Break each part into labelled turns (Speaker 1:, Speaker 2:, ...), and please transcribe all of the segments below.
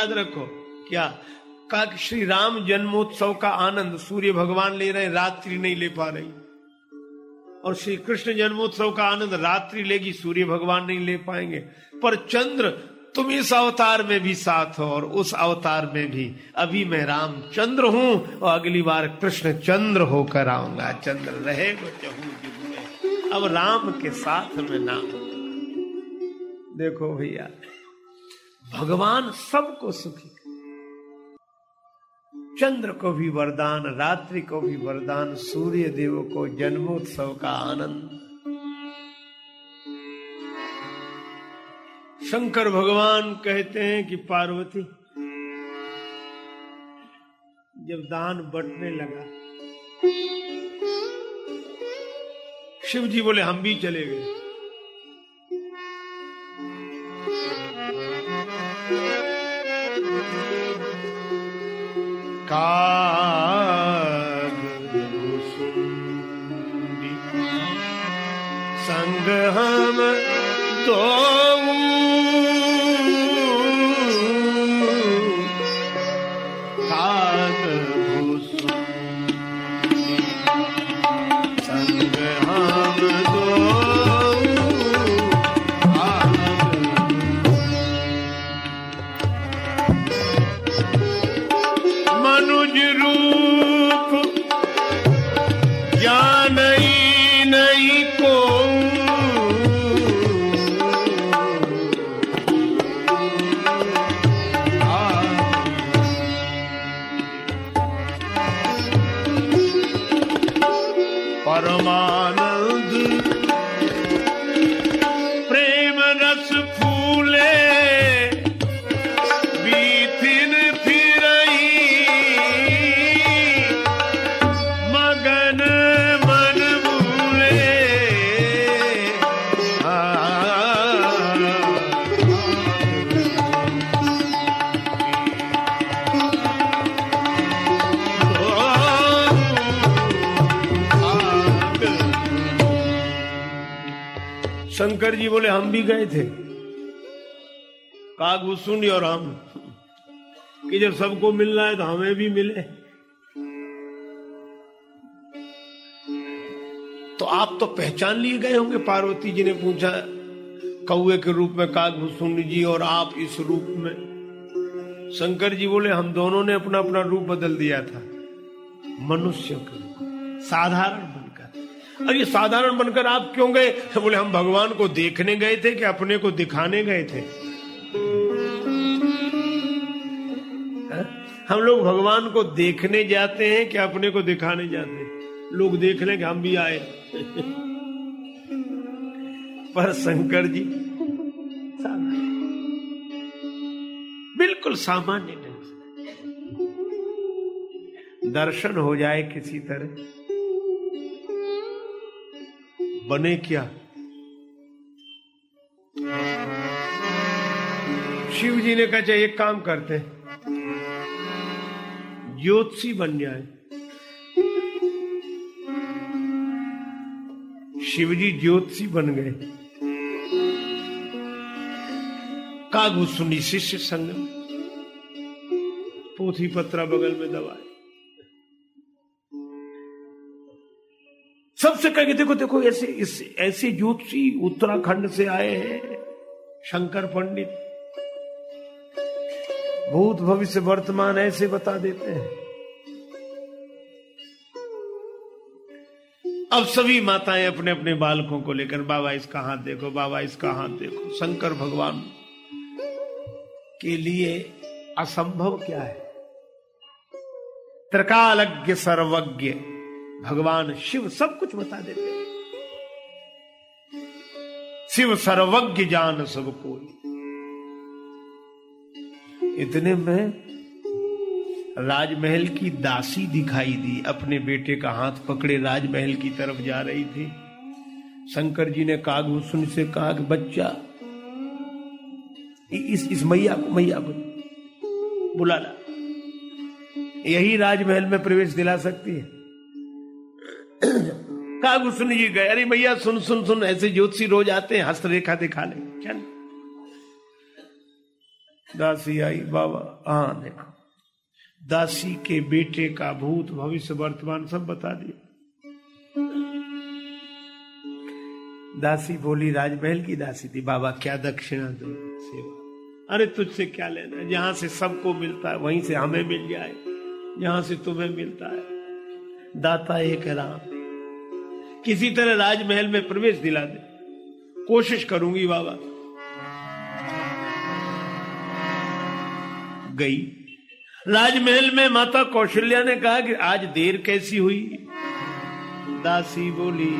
Speaker 1: याद रखो क्या? का श्री राम जन्मोत्सव का आनंद सूर्य भगवान ले रहे रात्रि नहीं ले पा रही। और श्री कृष्ण जन्मोत्सव का आनंद रात्रि लेगी, सूर्य भगवान नहीं ले पाएँगे। पर चंद्र तुम इस अवतार में भी साथ हो और उस अवतार में भी। अभी मैं राम चंद्र हूँ और अगली बार कृष्ण चंद्र होकर आऊँगा। चंद्र रहे अब राम के साथ में नाम। देखो भैया भगवान सबको सुखी चंद्र को भी वरदान, रात्रि को भी वरदान, सूर्य देव को जन्मोत्सव का आनंद। शंकर भगवान कहते हैं कि पार्वती, जब दान बटने लगा, शिव जी बोले, हम भी चले गए। संग हम दो शंकर जी बोले, हम भी गए थे। कागभूषुंडी और हम, कि जब सबको मिलना है तो हमें भी मिले। तो आप तो पहचान लिए गए होंगे, पार्वती जी ने पूछा कौए के रूप में कागभूषुंडी जी और आप इस रूप में। शंकर जी बोले, हम दोनों ने अपना अपना रूप बदल दिया था। मनुष्य का साधारण और ये साधारण बनकर आप क्यों गए? बोले, हम भगवान को देखने गए थे कि अपने को दिखाने गए थे। हम लोग भगवान को देखने जाते हैं कि अपने को दिखाने जाते हैं। लोग देख लें कि हम भी आए। पर शंकर जी बिल्कुल सामान्य ढंग से। दर्शन हो जाए किसी तरह। बने क्या? शिव जी ने कहा चाहे एक काम करते ज्योतिषी बन जाए। शिव जी ज्योतिषी बन गए। कागु सुनी शिष्य संगम। पोथी पत्रा बगल में दबाए। सबसे कहेंगे, देखो देखो, ऐसे, इस, ऐसे ज्योतिषी उत्तराखंड से आए हैं, शंकर पंडित। भूत भविष्य वर्तमान ऐसे बता देते हैं। अब सभी माताएँ अपने अपने बालकों को लेकर, बाबा इसका हाथ देखो, बाबा इसका हाथ देखो, शंकर भगवान के लिए असंभव क्या है? त्रिकालज्ञ सर्वज्ञ। भगवान शिव सब कुछ बता देते हैं। शिव सर्वज्ञ जान सब कोई। इतने में राजमहल की दासी दिखाई दी, अपने बेटे का हाथ पकड़े राजमहल की तरफ़ जा रही थी। शंकर जी ने कागभूषण से कहा कि, बच्चा इस इस मैया को मैया को बुला ला। यही राजमहल में प्रवेश दिला सकती है। कागभूषण जी गए। अरे भैया सुन सुन सुन। ऐसे ज्योतिषी रोज आते हैं, हस्तरेखा दिखा ले। चल दासी आई, बाबा हाँ। देखो दासी के बेटे का भूत, भविष्य वर्तमान, सब बता दिया दासी बोली, राजमहल की दासी थी। बाबा, क्या दक्षिणा दो? सेवा। अरे, तुझसे क्या लेना जहाँ से सबको मिलता है, वहीं से हमें मिल जाए। जहाँ से तुम्हें मिलता है। दाता एक राम किसी तरह राजमहल में प्रवेश दिला दे। कोशिश करूँगी, बाबा। गई। राजमहल में माता कौशल्या ने कहा कि आज देर कैसी हुई? दासी बोली,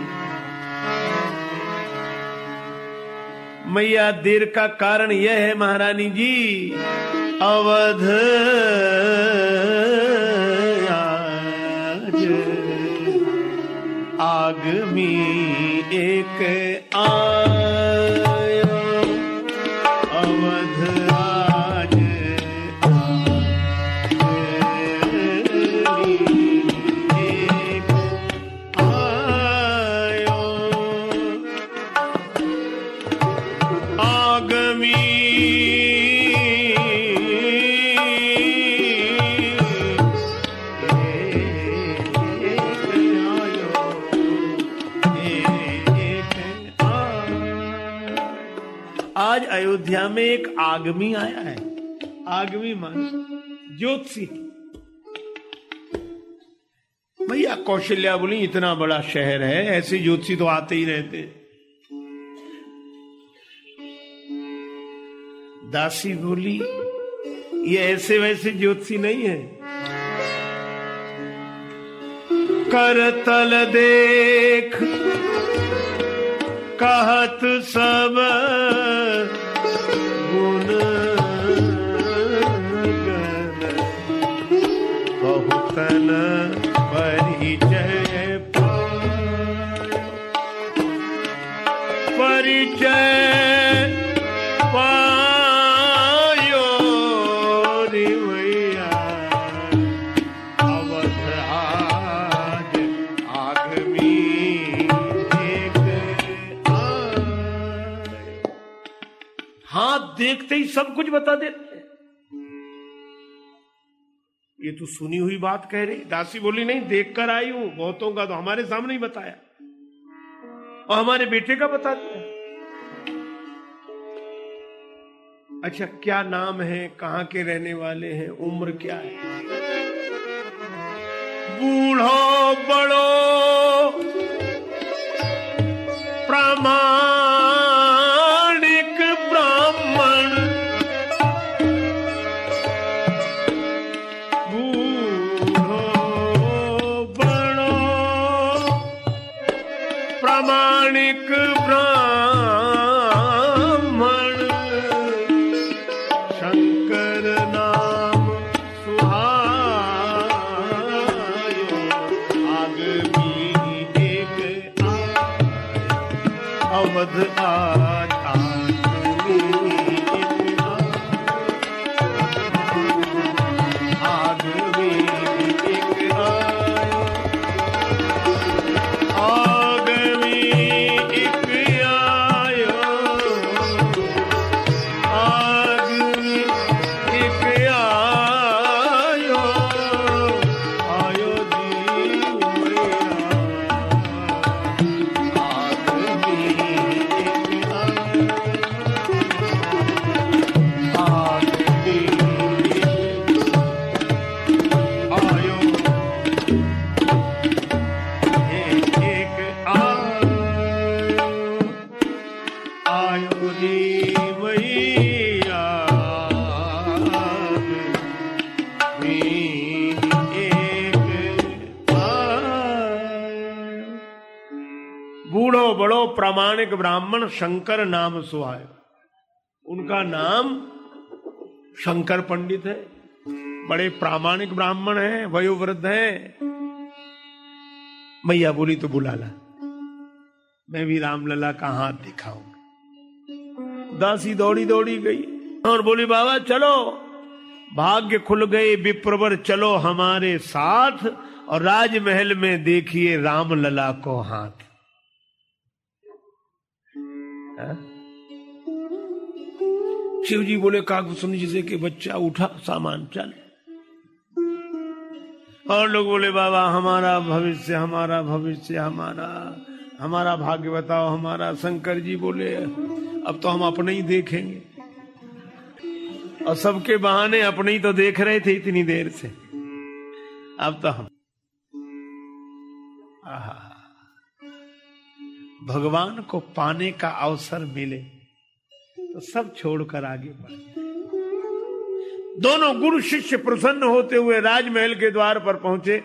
Speaker 1: मैया, देर का कारण यह है महारानी जी, अवध एक आगमी आया है। आगमी मान ज्योतिषी। भैया कौशल्या बोली इतना बड़ा शहर है, ऐसे ज्योतिषी तो आते ही रहते। दासी बोली, ये ऐसे वैसे ज्योतिषी नहीं है। करतल देख, कहत सब बहुतन परिचय। परिचय पायो रे भैया अवध आज आगमी एक। हाथ देखते ही सब कुछ बता देते तो सुनी हुई बात कह रही? दासी बोली, नहीं देख कर आई हूँ। बहुतों का तो हमारे सामने ही बताया। और हमारे बेटे का बता दिया। अच्छा क्या नाम है, कहाँ के रहने वाले हैं, उम्र क्या है? बूढ़ो, बड़ो प्रामाणिक ब्राह्मण शंकर नाम सुहाय उनका नाम शंकर पंडित है। बड़े प्रामाणिक ब्राह्मण हैं, वयोवृद्ध हैं। मैया बोली तो बुला ला मैं भी रामलला का हाथ दिखाऊँगा। दासी दौड़ी दौड़ी गई। और बोली, बाबा, चलो। भाग्य खुल गए, विप्रवर चलो हमारे साथ और राजमहल में देखिए रामलला को हाथ? शिव जी बोले काकुसुन जी से कि बच्चा उठा, सामान चल। और लोग बोले, बाबा, हमारा भविष्य हमारा भविष्य, हमारा हमारा भाग्य बताओ, हमारा। शंकर जी बोले, अब तो हम अपने ही देखेंगे। और सबके बहाने अपने ही तो देख रहे थे इतनी देर से। अब तो हम आहा। भगवान को पाने का अवसर मिले तो सब छोड़कर आगे बढ़े। दोनों गुरु शिष्य प्रसन्न होते हुए राजमहल के द्वार पर पहुँचे।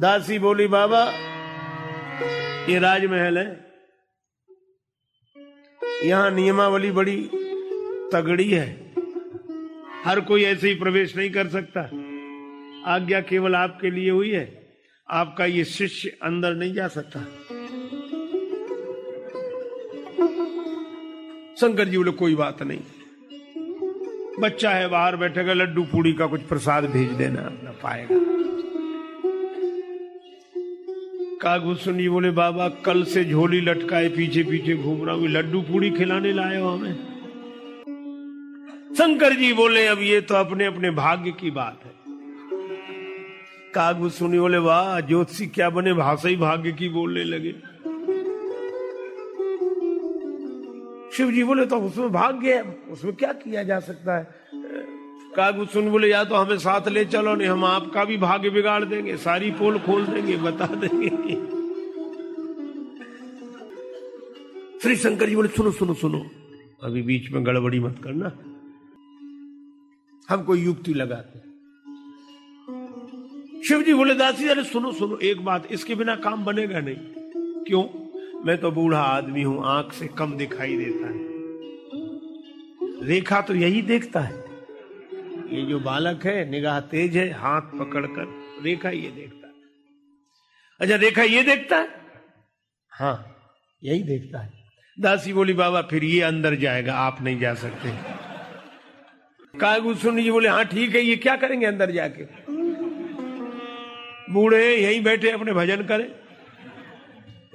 Speaker 1: दासी बोली, बाबा, ये राजमहल है। यहाँ नियमावली बड़ी तगड़ी है। हर कोई ऐसे ही प्रवेश नहीं कर सकता। आज्ञा केवल आपके लिए हुई है। आपका ये शिष्य अंदर नहीं जा सकता। शंकर जी बोले, कोई बात नहीं। बच्चा है, बाहर बैठेगा, लड्डू पूड़ी का कुछ प्रसाद भेज देना ना पाएगा। कागभूषण जी बोले, बाबा, कल से झोली लटकाए पीछे पीछे घूम रहा हूँ लड्डू पूड़ी खिलाने लाए हो हमें। शंकर जी बोले, अब ये तो अपने अपने भाग्य की बात है। कागभूषण बोले, वाह, ज्योतिषी क्या बने, भाषा ही भाग्य की बोलने लगे। शिव जी बोले तो उसमें भाग है, उसमें क्या किया जा सकता है? कागू सुन बोले, या तो हमें साथ ले चलो, नहीं, हम आपका भी भाग्य बिगाड़ देंगे, सारी पोल खोल देंगे, बता देंगे। श्री शंकर जी बोले, सुनो सुनो सुनो, अभी बीच में गड़बड़ी मत करना। हम कोई युक्ति लगाते शिव जी बोले, दासी अरे सुनो सुनो, एक बात, इसके बिना काम बनेगा नहीं। क्यों? मैं तो बूढ़ा आदमी हूँ, आँख से कम दिखाई देता है। रेखा तो यही देखता है। ये जो बालक है, निगाह तेज है, हाथ पकड़कर रेखा ये देखता है। अच्छा रेखा ये देखता है? हाँ यही देखता है। दासी बोली, बाबा, फिर ये अंदर जाएगा, आप नहीं जा सकते। कागू सुन जी बोले हाँ ठीक है, ये क्या करेंगे अंदर जाके? बूढ़े यहीं बैठे, अपने भजन करें।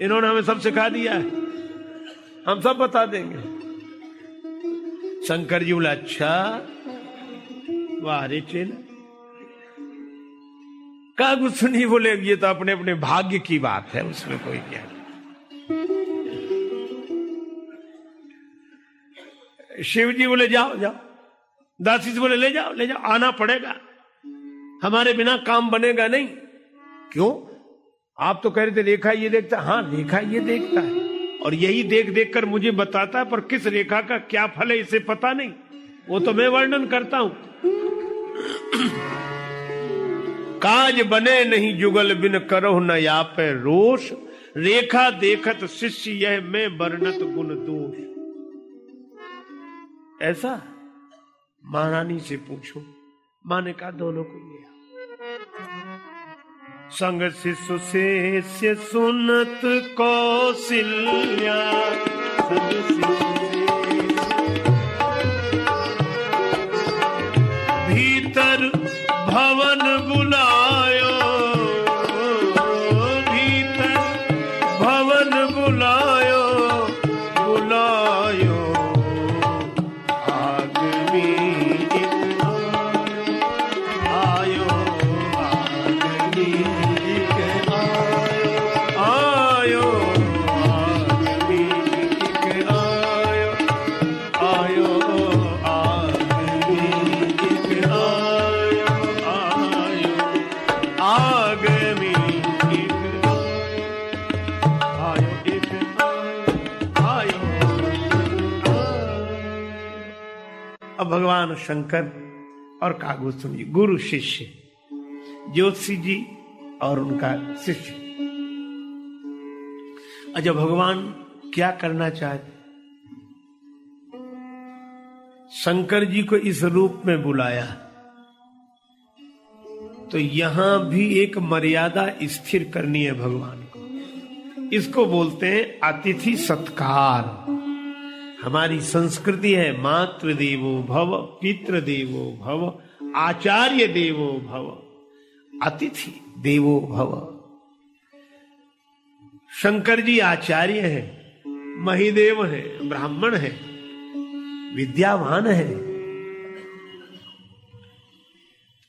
Speaker 1: इन्होंने हमें सब सिखा दिया है। हम सब बता देंगे। शंकर जी बोला अच्छा वाह रे चेला कागु सुनी बोले, ये तो अपने अपने भाग्य की बात है, उसमें कोई क्या शिव जी बोले, जाओ जाओ। दासी जी बोले, ले जाओ ले जाओ, आना पड़ेगा। हमारे बिना काम बनेगा नहीं। क्यों? आप तो कह रहे थे रेखा ये देखता हाँ। रेखा ये देखता है। और यही देख देख कर मुझे बताता है, पर किस रेखा का क्या फल है, इसे पता नहीं। वो तो मैं वर्णन करता हूँ। काज बने नहीं जुगल बिन करो न यापे रोष। रेखा देखत शिष्य यह मैं वर्णत गुण दोष। ऐसा महारानी से पूछो, माँ ने कहा, दोनों को लिया संग शिशु से सुनत कौशल्या। भगवान शंकर और कागुस्तुम जी गुरु शिष्य ज्योतिषी जी और उनका शिष्य। अच्छा भगवान क्या करना चाहते शंकर जी को इस रूप में बुलाया। तो यहाँ भी एक मर्यादा स्थिर करनी है भगवान को। इसको बोलते हैं अतिथि सत्कार। हमारी संस्कृति है मातृ देवो भव पितृ देवो भव, आचार्य देवो भव, अतिथि देवो भव। शंकर जी आचार्य है, महिदेव है, ब्राह्मण है, विद्यावान है।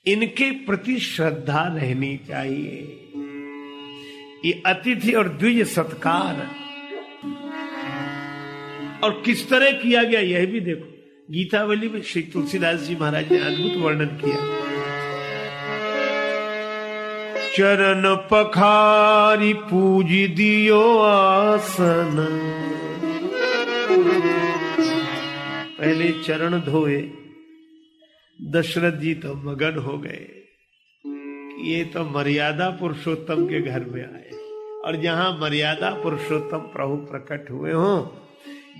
Speaker 1: इनके प्रति श्रद्धा रहनी चाहिए। ये अतिथि और द्विज सत्कार और किस तरह किया गया, यह भी देखो। गीतावली में श्री तुलसीदास जी महाराज ने अद्भुत वर्णन किया। चरण पखारी पूज दियो आसन। पहले चरण धोए, दशरथ जी तो मगन हो गए। ये तो मर्यादा पुरुषोत्तम के घर में आए। और जहाँ मर्यादा पुरुषोत्तम प्रभु प्रकट हुए हो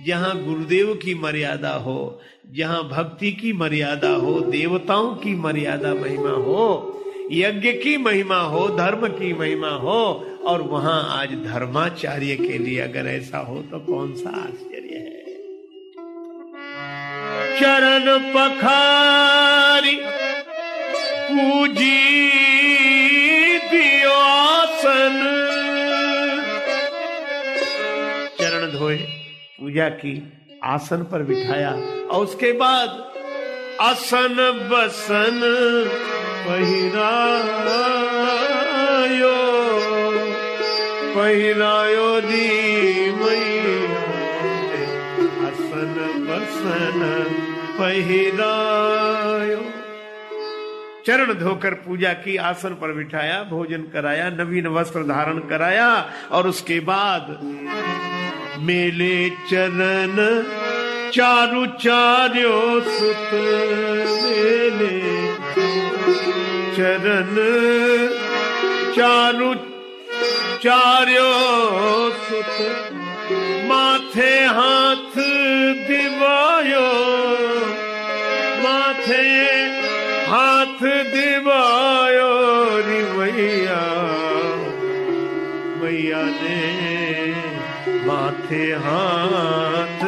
Speaker 1: जहाँ गुरुदेव की मर्यादा हो जहाँ भक्ति की मर्यादा हो, देवताओं की मर्यादा महिमा हो, यज्ञ की महिमा हो, धर्म की महिमा हो, और वहाँ आज धर्माचार्य के लिए अगर ऐसा हो तो कौन सा आश्चर्य है? चरण पखारी, पूजी, दियो आसन। पूजा की आसन पर बिठाया और उसके बाद आसन बसन पहिरायो पहिरायो दी आसन बसन पहिरायो। चरण धोकर पूजा की आसन पर बिठाया, भोजन कराया, नवीन वस्त्र धारण कराया और उसके बाद मेले चरण चारु चार्यो सुत मेले चरण चारु चार्यो सुत माथे हाथ दिवायो हाथ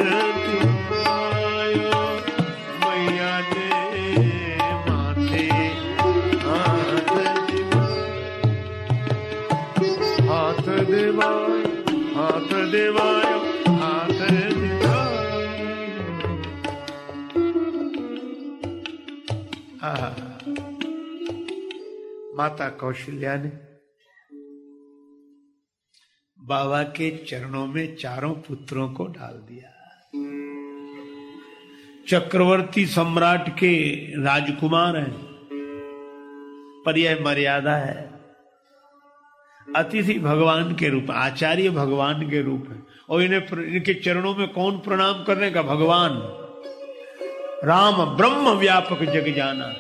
Speaker 1: माथे हाथ दिवायो हाथ दिवायो हाथ माता कौशल्या ने बाबा के चरणों में चारों पुत्रों को डाल दिया। चक्रवर्ती सम्राट के राजकुमार हैं, पर यह मर्यादा है। अतिथि भगवान के रूप, आचार्य भगवान के रूप है, और इन्हें इनके चरणों में कौन प्रणाम करने का? भगवान। राम ब्रह्म व्यापक जग जाना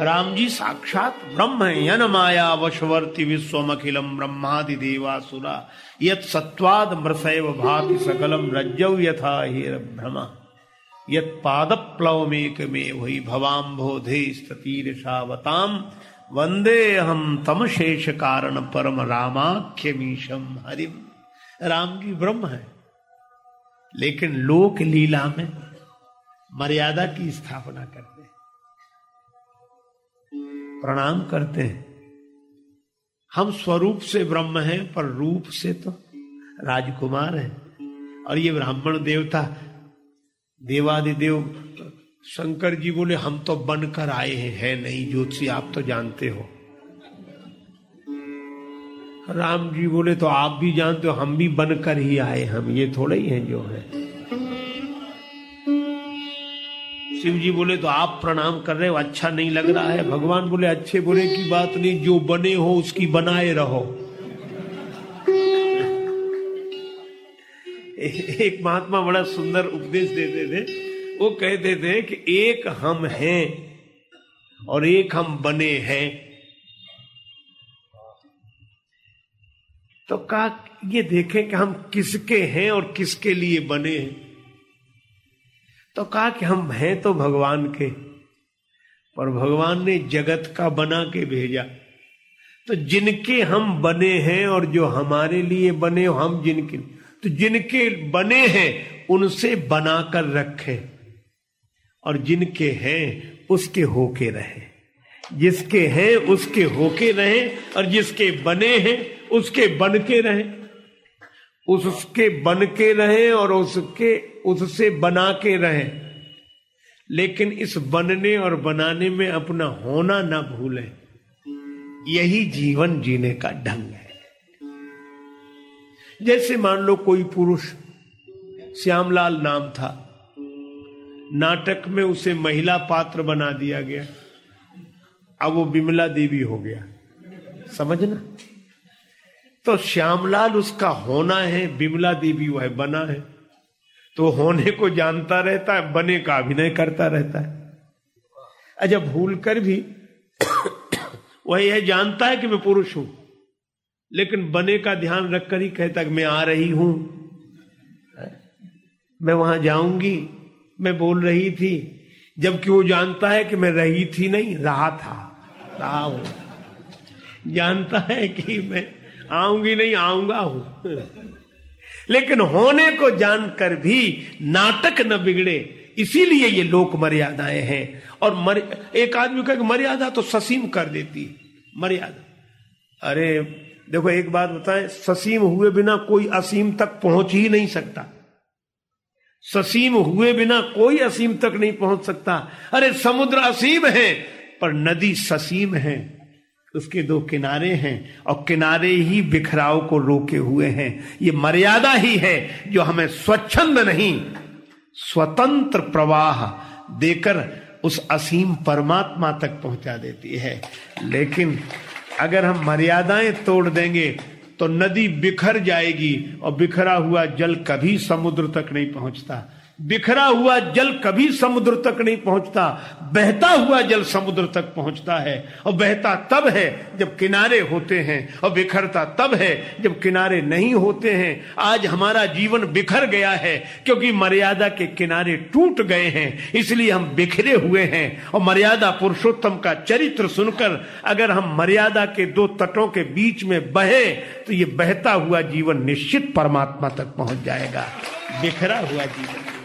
Speaker 1: राम जी साक्षात ब्रह्म है। यन माया वशवर्ती विश्वम अखिलम ब्रह्मादि देवासुरा। यत सत्वाद मृसैव भाति सकलम रज्जौ यथा हेर भ्रमा यत पाद प्लवमेक में वही भवाम्भोधे स्तीरशावताम वंदे हम तम शेष कारण परम रामाख्यमीशम हरिम। राम जी ब्रह्म है। लेकिन लोक लीला में मर्यादा की स्थापना करते प्रणाम करते हैं। हम स्वरूप से ब्रह्म हैं, पर रूप से तो राजकुमार हैं। और ये ब्राह्मण देवता, देवादिदेव, शंकर जी बोले, हम तो बनकर आए हैं, है नहीं ज्योतिषी आप तो जानते हो। राम जी बोले तो आप भी जानते हो, हम भी बनकर ही आए हम ये थोड़े ही हैं जो है। शिव जी बोले तो आप प्रणाम कर रहे हो अच्छा नहीं लग रहा है। भगवान बोले, अच्छे बुरे की बात नहीं, जो बने हो उसकी बनाए रहो। एक महात्मा बड़ा सुंदर उपदेश देते थे। वो कहते थे कि एक हम हैं और एक हम बने हैं। तो कहा, ये देखें कि हम किसके हैं और किसके लिए बने हैं? तो कहा कि हम हैं तो भगवान के, पर भगवान ने जगत का बना के भेजा। तो जिनके हम बने हैं और जो हमारे लिए बने, हम जिनके तो जिनके बने हैं, उनसे बनाकर रखे। और जिनके हैं, उसके होके रहे। जिसके हैं, उसके होके रहे, और जिसके बने हैं, उसके बन के रहे। उसके बन के रहे और उसके, उससे बना के रहे। लेकिन इस बनने और बनाने में अपना होना ना भूलें। यही जीवन जीने का ढंग है। जैसे मान लो कोई पुरुष, श्यामलाल नाम था। नाटक में उसे महिला पात्र बना दिया गया। अब वो बिमला देवी हो गया। समझना? तो श्यामलाल उसका होना है, बिमला देवी वह बना है। तो होने को जानता रहता है, बने का अभिनय करता रहता है। अच्छा भूल कर भी वह यह जानता है कि मैं पुरुष हूँ, लेकिन बने का ध्यान रखकर ही कहता कि मैं आ रही हूँ। मैं वहाँ जाऊँगी, मैं बोल रही थी, जबकि वो जानता है कि मैं रही थी नहीं, रहा था। रहा हूँ। जानता है कि मैं आऊँगी नहीं आऊँगा हूँ। लेकिन होने को जानकर भी नाटक न बिगड़े इसीलिए ये लोक मर्यादाएँ हैं। और मर, एक आदमी का मर्यादा तो ससीम कर देती मर्यादा। अरे देखो एक बात बताएँ ससीम हुए बिना कोई असीम तक पहुँच ही नहीं सकता। ससीम हुए बिना कोई असीम तक नहीं पहुँच सकता। अरे समुद्र असीम है पर नदी ससीम है। उसके दो किनारे हैं और किनारे ही बिखराव को रोके हुए हैं। ये मर्यादा ही है जो हमें स्वच्छंद नहीं, स्वतंत्र प्रवाह देकर उस असीम परमात्मा तक पहुँचा देती है। लेकिन अगर हम मर्यादाएँ तोड़ देंगे तो नदी बिखर जाएगी और बिखरा हुआ जल कभी समुद्र तक नहीं पहुँचता। बिखरा हुआ जल कभी समुद्र तक नहीं पहुँचता, बहता हुआ जल समुद्र तक पहुँचता है, और बहता तब है जब किनारे होते हैं, और बिखरता तब है जब किनारे नहीं होते हैं। आज हमारा जीवन बिखर गया है, क्योंकि मर्यादा के किनारे टूट गए हैं, इसलिए हम बिखरे हुए हैं। और मर्यादा पुरुषोत्तम का चरित्र सुनकर अगर हम मर्यादा के दो तटों के बीच में बहे तो ये बहता हुआ जीवन निश्चित परमात्मा तक पहुँच जाएगा। बिखरा हुआ जीवन।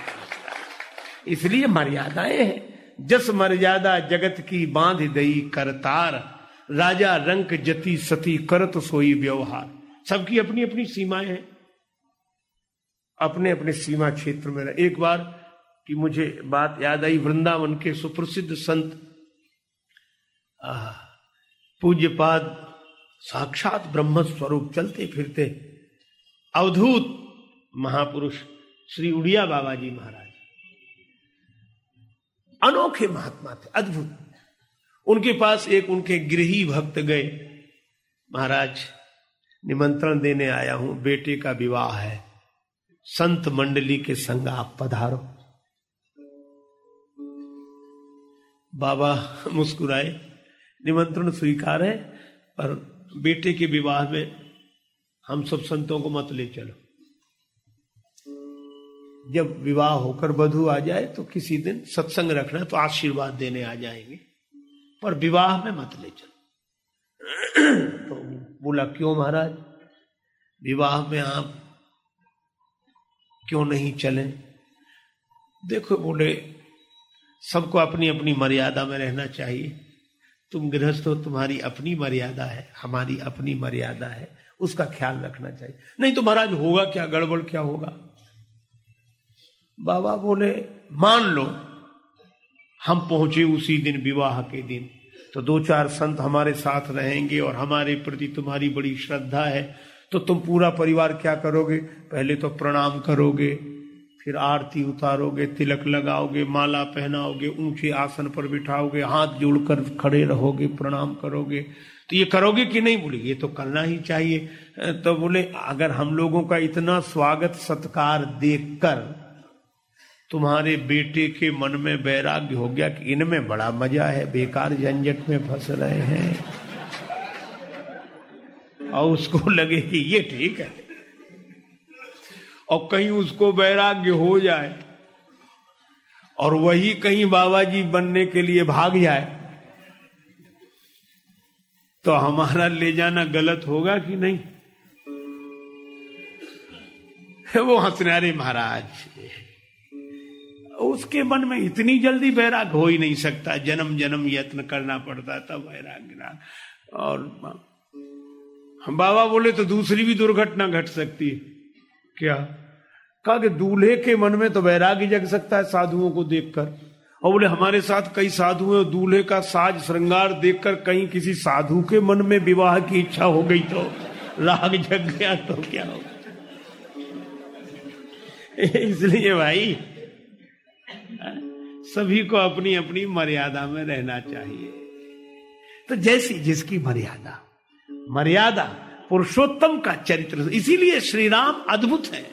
Speaker 1: इसलिए मर्यादाएँ हैं। जस मर्यादा जगत की बाँध दई करतार राजा रंक जति सती करत सोई व्यवहार। सबकी अपनी अपनी सीमाएँ हैं। अपने अपने सीमा क्षेत्र में एक बार की मुझे बात याद आई, वृंदावन के सुप्रसिद्ध संत पूज्यपाद साक्षात ब्रह्म स्वरूप चलते फिरते। अवधूत महापुरुष श्री उड़िया बाबा जी महाराज। अनोखे महात्मा थे, अद्भुत। उनके पास एक उनके गृही भक्त गए। महाराज, निमंत्रण देने आया हूँ, बेटे का विवाह है। संत मंडली के संग आप पधारो। बाबा मुस्कुराए, निमंत्रण स्वीकार है पर बेटे के विवाह में हम सब संतों को मत ले चलो। जब विवाह होकर वधु आ जाए तो किसी दिन सत्संग रखना तो आशीर्वाद देने आ जाएँगे। पर विवाह में मत ले चलो। तो बोला, क्यों महाराज? विवाह में आप क्यों नहीं चले? देखो बोले, सबको अपनी अपनी मर्यादा में रहना चाहिए। तुम गृहस्थ हो, तुम्हारी अपनी मर्यादा है, हमारी अपनी मर्यादा है, उसका ख्याल रखना चाहिए। नहीं तो महाराज, होगा क्या? गड़बड़ क्या होगा? बाबा बोले, मान लो, हम पहुँचे उसी दिन विवाह के दिन। तो दो चार संत हमारे साथ रहेंगे और हमारे प्रति तुम्हारी बड़ी श्रद्धा है। तो तुम पूरा परिवार क्या करोगे? पहले तो प्रणाम करोगे, फिर आरती उतारोगे, तिलक लगाओगे, माला पहनाओगे, ऊँचे आसन पर बिठाओगे, हाथ जोड़कर खड़े रहोगे, प्रणाम करोगे। तो ये करोगे कि नहीं? बोले, ये तो करना ही चाहिए। तो बोले, अगर हम लोगों का इतना स्वागत सत्कार देखकर तुम्हारे बेटे के मन में वैराग्य हो गया कि इनमें बड़ा मज़ा है, बेकार झंझट में फंस रहे हैं। और उसको लगे कि ये ठीक है। और कहीं उसको वैराग्य हो जाए और वही कहीं बाबा जी बनने के लिए भाग जाए तो हमारा ले जाना गलत होगा कि नहीं? वो हंसनारे महाराज उसके मन में इतनी जल्दी वैराग हो ही नहीं सकता। जन्म जन्म यत्न करना पड़ता तब वैराग और बाबा बोले तो दूसरी भी दुर्घटना घट सकती है। क्या? कहा कि दूल्हे के मन में तो वैराग्य जग सकता है साधुओं को देखकर। और बोले, हमारे साथ कई साधु हैं दूल्हे का साज श्रृंगार देखकर कहीं किसी साधु के मन में विवाह की इच्छा हो गई तो राग जग गया तो क्या हो इसलिए भाई सभी को अपनी अपनी मर्यादा में रहना चाहिए। तो जैसी जिसकी मर्यादा मर्यादा पुरुषोत्तम का चरित्र, इसीलिए श्री राम अद्भुत है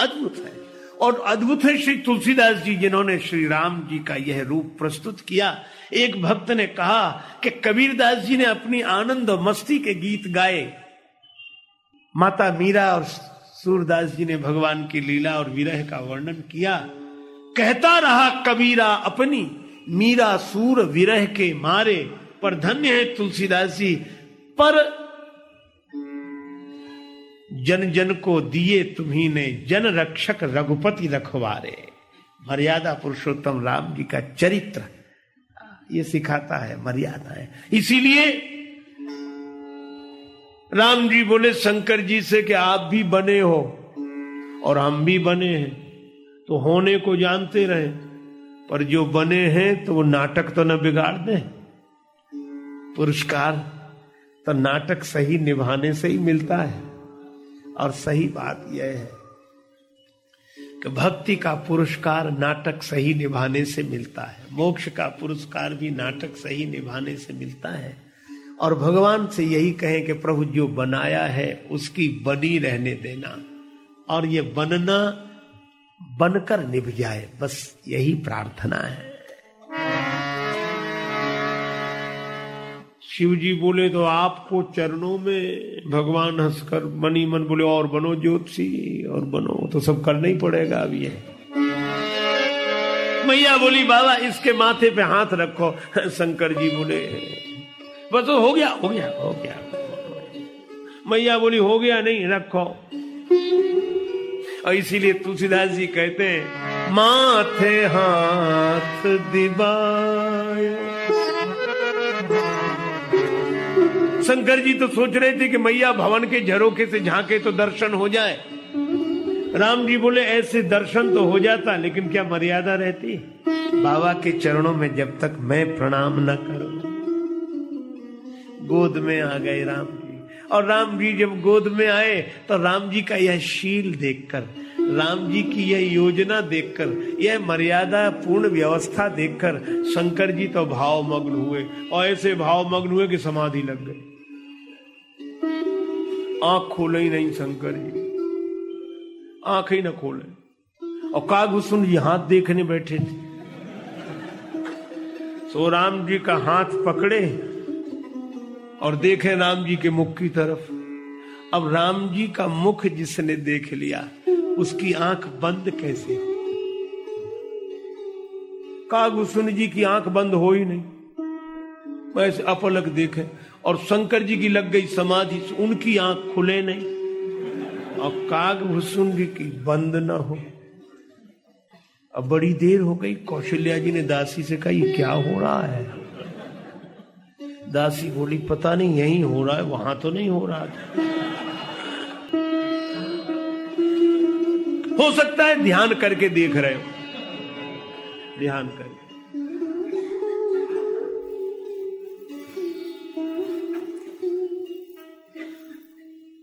Speaker 1: अद्भुत है। और अद्भुत है श्री तुलसीदास जी, जिन्होंने श्री राम जी का यह रूप प्रस्तुत किया। एक भक्त ने कहा कि कबीरदास जी ने अपनी आनंद और मस्ती के गीत गाए। माता मीरा और सूरदास जी ने भगवान की लीला और विरह का वर्णन किया। कहता रहा कबीरा अपनी, मीरा सूर विरह के मारे, पर धन्य है तुलसीदास, पर जन जन को दिए तुम्ही ने जन रक्षक रघुपति रखवारे। मर्यादा पुरुषोत्तम राम जी का चरित्र, ये सिखाता है, मर्यादा है। इसीलिए राम जी बोले, शंकर जी से कि आप भी बने हो, और हम भी बने हैं। तो होने को जानते रहे, पर जो बने हैं तो वो नाटक तो न बिगाड़ दे। पुरस्कार तो नाटक सही निभाने से ही मिलता है, और सही बात यह है कि भक्ति का पुरस्कार नाटक सही निभाने से मिलता है, मोक्ष का पुरस्कार भी नाटक सही निभाने से मिलता है, और भगवान से यही कहें कि प्रभु जो बनाया है, उसकी बनी रहने देना, और ये बनना बनकर निभ जाए, बस यही प्रार्थना है। शिव जी बोले तो आपको चरणों में भगवान हंसकर मनी मन बोले, और बनो ज्योतिषी, और बनो तो सब करना ही पड़ेगा अब ये। मैया बोली, बाबा, इसके माथे पे हाथ रखो। शंकर जी बोले, बस हो गया हो गया हो गया। मैया बोली, हो गया, नहीं, रखो। और इसीलिए तुलसीदास जी कहते हैं, माथे हाथ दिवायो शंकर जी तो सोच रहे थे कि मैया भवन के झरोखे से झांके तो दर्शन हो जाए। राम जी बोले, ऐसे दर्शन तो हो जाता, लेकिन क्या मर्यादा रहती? बाबा के चरणों में जब तक मैं प्रणाम न करूँ, गोद में आ गए राम जी। और राम जी जब गोद में आए तो राम जी का यह शील देखकर, राम जी की यह योजना देखकर, यह मर्यादा पूर्ण व्यवस्था देखकर शंकर जी तो भाव मग्न हुए और ऐसे भाव मग्न हुए कि समाधि लग गई। आँख खोले ही नहीं शंकर जी। आँख ही न खोले। और कागभूषण जी हाथ देखने बैठे थे। सो राम जी का हाथ पकड़े और देखे राम जी के मुख की तरफ़। अब राम जी का मुख जिसने देख लिया, उसकी आँख बंद कैसे कागभूषण जी की आँख बंद हो ही नहीं। वैसे अपलक देखे और शंकर जी की लग गई समाधि, उनकी आँख खुले नहीं। और कागभूषण जी की बंद ना हो। अब बड़ी देर हो गई, कौशल्या जी ने दासी से कहा ये क्या हो रहा है? दासी बोली, पता नहीं, यही हो रहा है, वहाँ तो नहीं हो रहा था। हो सकता है ध्यान करके देख रहे हो। ध्यान करके।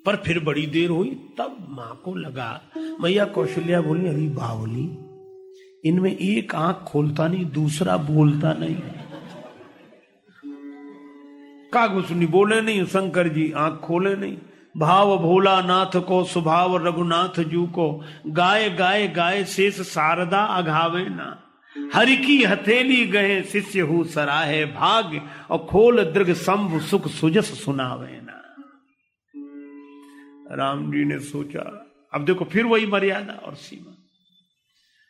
Speaker 1: पर फिर बड़ी देर हुई, तब माँ को लगा, मैया कौशल्या बोली अरे बावली। इनमें एक आँख खोलता नहीं, दूसरा बोलता नहीं। कागुसुनी बोले नहीं शंकर जी आँख खोले नहीं। भाव भोला नाथ को स्वभाव रघुनाथ जू को गाय गाय गाय शेष शारदा अघावे ना। हरि की हथेली गए, शिष्य हु सराहे भाग्य और खोल दृग शंभु सुख सुजस सुनावे ना। राम जी ने सोचा, अब देखो फिर वही मर्यादा और सीमा।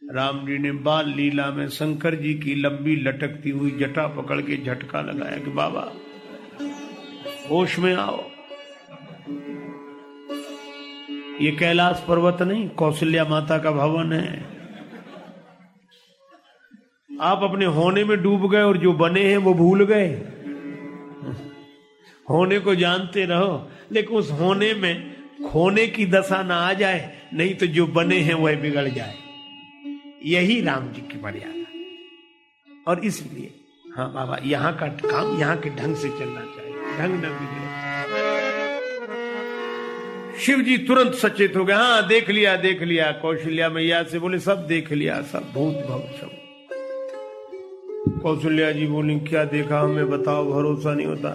Speaker 1: राम जी ने बाल लीला में शंकर जी की लंबी लटकती हुई जटा पकड़ के झटका लगाया कि बाबा होश में आओ। ये कैलाश पर्वत नहीं कौशल्या माता का भवन है। आप अपने होने में डूब गए और जो बने हैं वो भूल गए। होने को जानते रहो, लेकिन उस होने में खोने की दशा ना आ जाए, नहीं तो जो बने हैं वह बिगड़ जाए। यही राम जी की मर्यादा। और इसलिए हाँ बाबा, यहाँ का काम यहाँ के ढंग से चलना चाहिए। ढंग न बिगड़े शिव जी तुरंत सचेत हो गए हाँ देख लिया देख लिया, कौशल्या मैया से बोले, सब देख लिया, सब भूत सब। कौशल्या जी बोली, क्या देखा हमें, बताओ, भरोसा नहीं होता।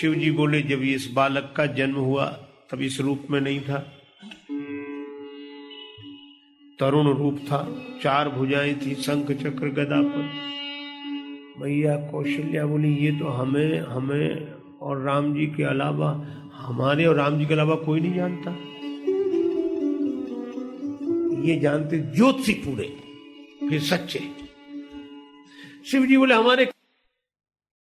Speaker 1: शिव जी बोले, जब इस बालक का जन्म हुआ, तब इस रूप में नहीं था। तरुण रूप था, चार भुजाएँ थी, शंख, चक्र, गदा पर। मैया कौशल्या बोली, ये तो हमें हमें और राम जी के अलावा, हमारे और राम जी के अलावा कोई नहीं जानता। ये जानते ज्योति पूरे, फिर सच्चे। शिव जी बोले, हमारे